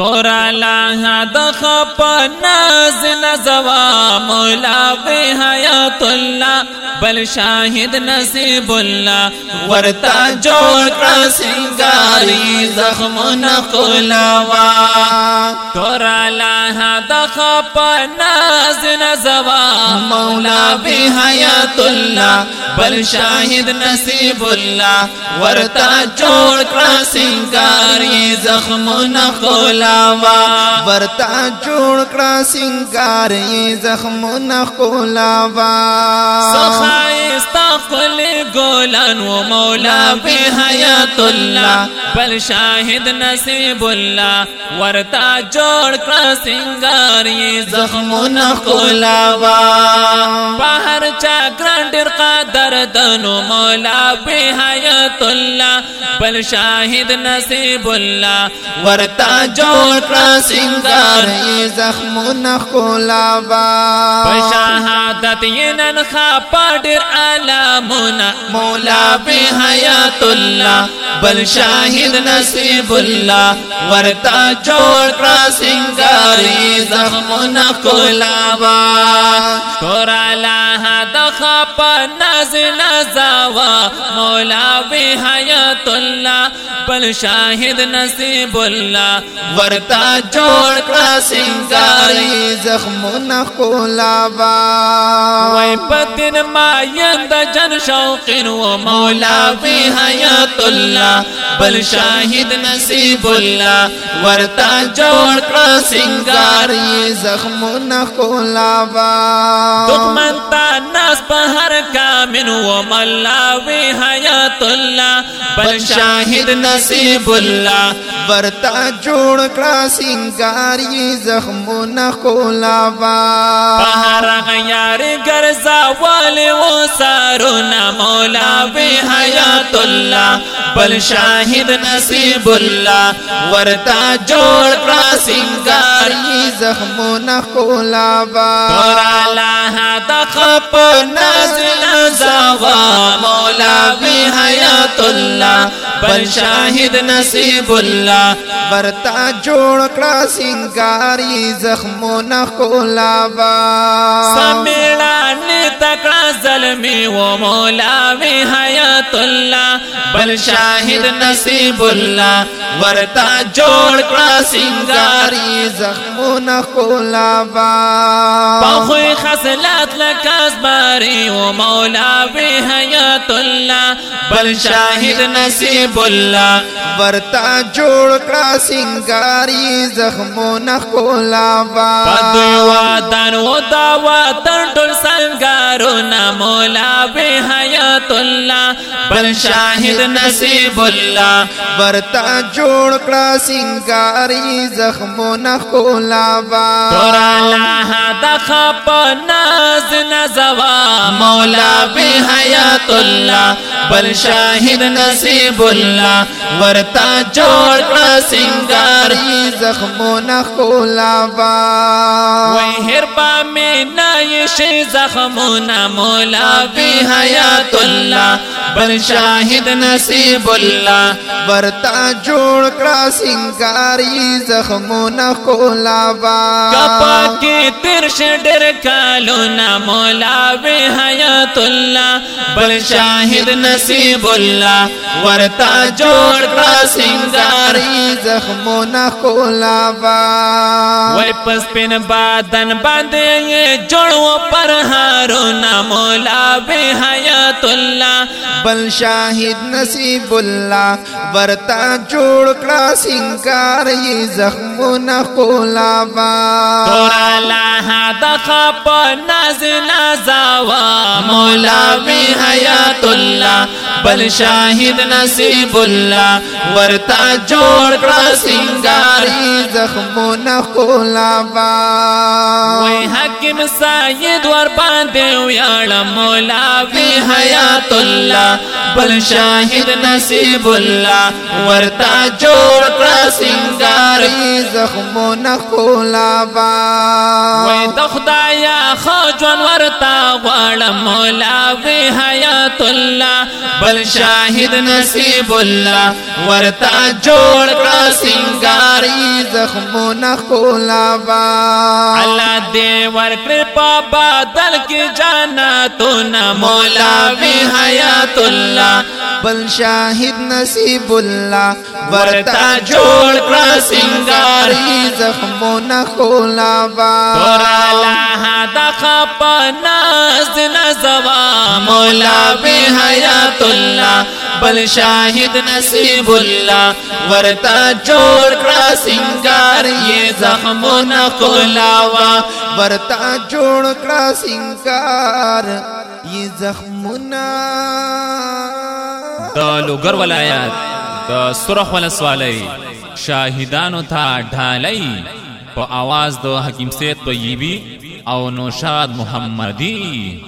تورا لا دخ ناز نزوا مولا بے حیات اللہ، بل شاہد نصیب اللہ۔ ورتا جوڑ کا سنگاری زخم نقلاوا تورا لا دخ ناز نزوا مولا بے حیات اللہ بل شاہد نصیب اللہ ورتا جوڑ کا سنگاری زخم نقلاوا ورتا جوړ کړه سنگار یې زخم نه کولاوا سخایستا خل گولن و مولا بی حیات اللہ بل شاہد نصیب اللہ ورتا جوڑ کر سنگاری زخم نخلاوا باہر چاکران ڈر قادر دنو مولا بی حیات اللہ بل شاہد نصیب اللہ۔ ورتا جوڑ کر سنگاری زخم نخولا نخلاوا شہادت یہ ننخا پاڈر علامنا۔ مولا بے حیات اللہ بل شاہد نصیب اللہ۔ ورتا جوڑ کرا سنگاری زخم نکلاوا تورا لاہا دخا پا ناز نزاوا مولا بے حیات اللہ بل شاہد نصیب اللہ۔ ورتا جوڑ کرا سنگاری زخم نخلاوا وی پتن ما یند جن شوقن و مولا بی حیات اللہ بل شاہد نصیب اللہ۔ ورتا جوڑ کرا سنگاری زخم دخمن تا ہر کا کامن و مولا حیات بل شاہد نصیب اللہ۔ ورتا جوړ کړه سنگاری زخم نخلاوا پہر غیار گرزا والے و سارونا مولا بے حیات اللہ۔ بل شاہد نصیب اللہ۔ ورتا جوڑ کا سنگاری زخم نخلاوا تورا لاہا دخپ نازل زاوا۔ بل شاہد نصیب اللہ. برتا جوڑ کړه سنگاری، زخم نخلاوا سمیڑانی تکڑا ظلمی و مولا وی حیات اللہ. بل شاہد نصیب اللہ ورتا جوڑ کڑا سنگاری زخم نخلاوا پخوی خسلات لکاس باری و مولا وی حیات اللہ۔ بل شاہد نصیب اللہ ورتا جوړ کړه سنگاری زخم نخلاوا پدوا دن و داوا تن ټول سنگارو نا مولا بے حیات اللہ۔ بل شاہد نصیب اللہ برتا جوړ کړه سنگاری زخمو زخم نخلاوا تورا لاہا دخا پا ناز نزوا مولا بے حیات اللہ بل شاہد نصیب اللہ ورتا جوڑ کا سنگاری زخم نخلاوا وی ہربا میں نائش زخمونا مولا بی حیات اللہ۔ بل شاہد نصیب اللہ ورتا جوړ کړه سنگاری زخم نخلاوا کپا کی ترش ڈر کالونا مولا بی حیات اللہ۔ بل شاہد نصیب اللہ ورتا جوڑ کا سنگاری زخم نخلاوا وی پس پن بادن باندے یہ جڑو پر ہارونا مولا بے حیات اللہ۔ بل شاہد نصیب اللہ ورتا جوړ کړه سنگاری زخم نخلاوا تورا لاہا دخا پا ناز نازاوا مولا بے حیات اللہ بل شاہد نصیب اللہ ورتا جوڑ کا سنگاری زخم نخلاوا وی حکم ساید ور باندے ویاڑا مولا بی حیات اللہ بل شاہد نصیب اللہ ورتا جوڑ کا سنگاری زخمونه خولا با وای د خدایا خو جون ورتا غواړم مولا وی حیات الله بل شاهد نصیب الله، ورتا جوړ کړه سنگار ای زخمونه خولا با الله دې ورکړ په بدل کې جنتونه، مولا وی حیات الله بل شاهد نصیب الله ورتا جوړ کړه سنگار ای زخمونه خولا با تور الله د خپ ناز نزوا مولا به حیات الله بل شاہد نصیب اللہ ورتا جوڑ کرا سنگار، یہ زخم نہ کھلاوا۔ ورتا جوڑ کرا سنگار، یہ زخم نہ۔ دا لوگر والا ولایات دا سرخ والا سوالی شاہدانو تھا ڈھالی پا آواز دو حکیم سید پا یہ بھی او نوشاد محمدی۔